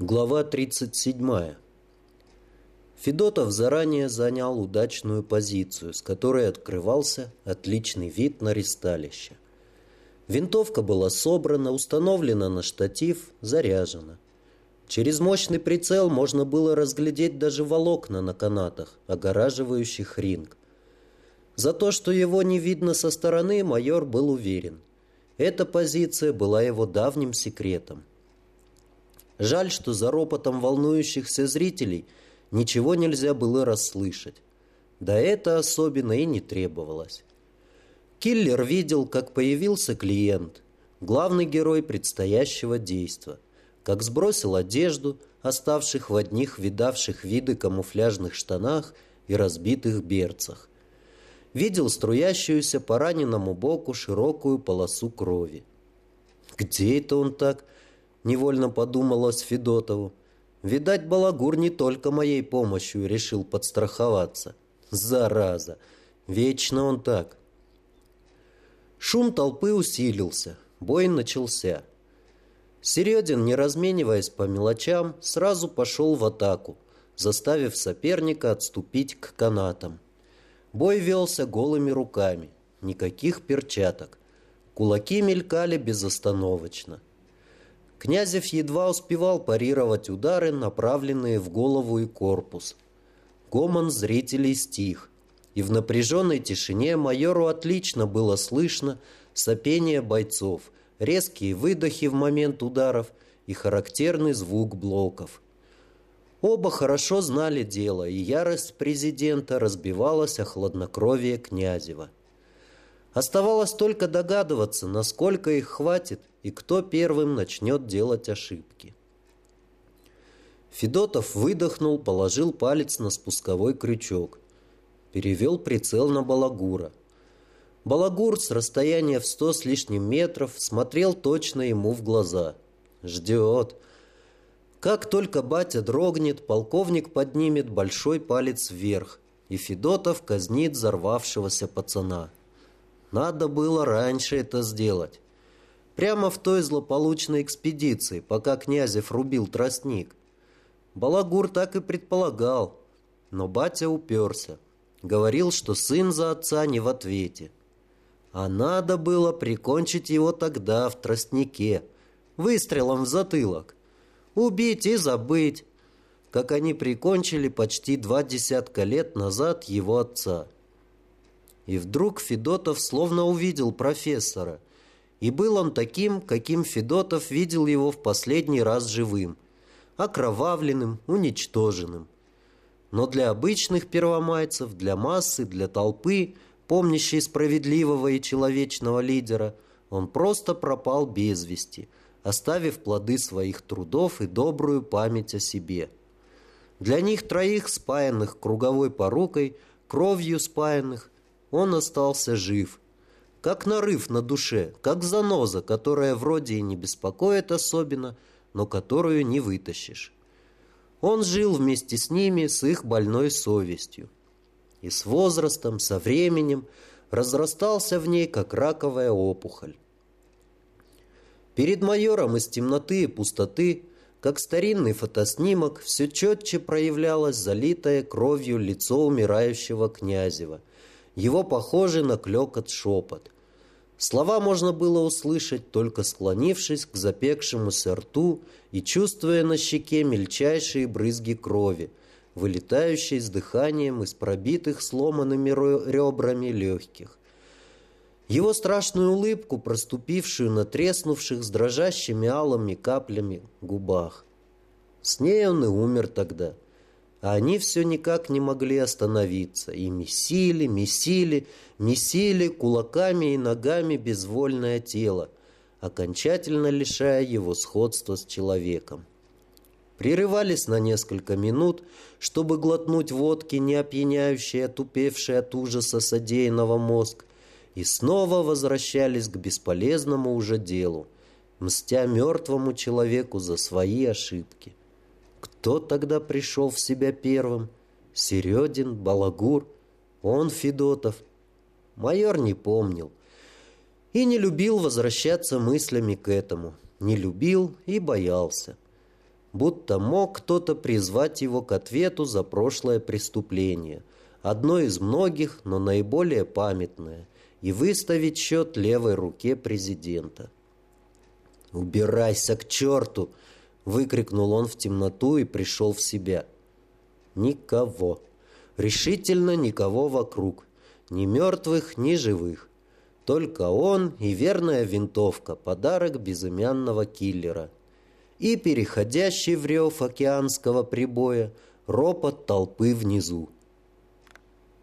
Глава 37. Федотов заранее занял удачную позицию, с которой открывался отличный вид на ристалище. Винтовка была собрана, установлена на штатив, заряжена. Через мощный прицел можно было разглядеть даже волокна на канатах, огораживающих ринг. За то, что его не видно со стороны, майор был уверен. Эта позиция была его давним секретом. Жаль, что за ропотом волнующихся зрителей ничего нельзя было расслышать. Да это особенно и не требовалось. Киллер видел, как появился клиент, главный герой предстоящего действа, как сбросил одежду, оставших в одних видавших виды камуфляжных штанах и разбитых берцах. Видел струящуюся по раненому боку широкую полосу крови. Где это он так невольно подумалось Федотову. Видать, Балагур не только моей помощью решил подстраховаться. Зараза! Вечно он так. Шум толпы усилился. Бой начался. Середин, не размениваясь по мелочам, сразу пошел в атаку, заставив соперника отступить к канатам. Бой велся голыми руками, никаких перчаток. Кулаки мелькали безостановочно. Князев едва успевал парировать удары, направленные в голову и корпус. Гомон зрителей стих, и в напряженной тишине майору отлично было слышно сопение бойцов, резкие выдохи в момент ударов и характерный звук блоков. Оба хорошо знали дело, и ярость президента разбивалась о хладнокровие Князева. Оставалось только догадываться, насколько их хватит и кто первым начнет делать ошибки. Федотов выдохнул, положил палец на спусковой крючок. Перевел прицел на Балагура. Балагур с расстояния в сто с лишним метров смотрел точно ему в глаза. Ждет. Как только батя дрогнет, полковник поднимет большой палец вверх, и Федотов казнит взорвавшегося пацана. Надо было раньше это сделать. Прямо в той злополучной экспедиции, пока Князев рубил тростник. Балагур так и предполагал, но батя уперся. Говорил, что сын за отца не в ответе. А надо было прикончить его тогда, в тростнике, выстрелом в затылок. Убить и забыть, как они прикончили почти два десятка лет назад его отца. И вдруг Федотов словно увидел профессора. И был он таким, каким Федотов видел его в последний раз живым. Окровавленным, уничтоженным. Но для обычных первомайцев, для массы, для толпы, помнящей справедливого и человечного лидера, он просто пропал без вести, оставив плоды своих трудов и добрую память о себе. Для них троих, спаянных круговой порукой, кровью спаянных, он остался жив. Как нарыв на душе, как заноза, которая вроде и не беспокоит особенно, но которую не вытащишь. Он жил вместе с ними, с их больной совестью. И с возрастом, со временем разрастался в ней, как раковая опухоль. Перед майором из темноты и пустоты, как старинный фотоснимок, все четче проявлялось залитое кровью лицо умирающего Князева, его похожий на клекот шепот. Слова можно было услышать, только склонившись к запекшемуся рту и чувствуя на щеке мельчайшие брызги крови, вылетающие с дыханием из пробитых сломанными ребрами легких. Его страшную улыбку, проступившую на треснувших с дрожащими алыми каплями губах. С ней он и умер тогда — они все никак не могли остановиться и месили, месили, месили кулаками и ногами безвольное тело, окончательно лишая его сходства с человеком. Прерывались на несколько минут, чтобы глотнуть водки, не опьяняющей, отупевшей от ужаса содеянного мозг, и снова возвращались к бесполезному уже делу, мстя мертвому человеку за свои ошибки. Кто тогда пришел в себя первым? Середин, Балагур, он Федотов. Майор не помнил. И не любил возвращаться мыслями к этому. Не любил и боялся. будто мог кто-то призвать его к ответу за прошлое преступление, одно из многих, но наиболее памятное, и выставить счет левой руке президента. «Убирайся к черту!» — выкрикнул он в темноту и пришел в себя. Никого. Решительно никого вокруг. Ни мертвых, ни живых. Только он и верная винтовка, подарок безымянного киллера. И переходящий в рев океанского прибоя ропот толпы внизу.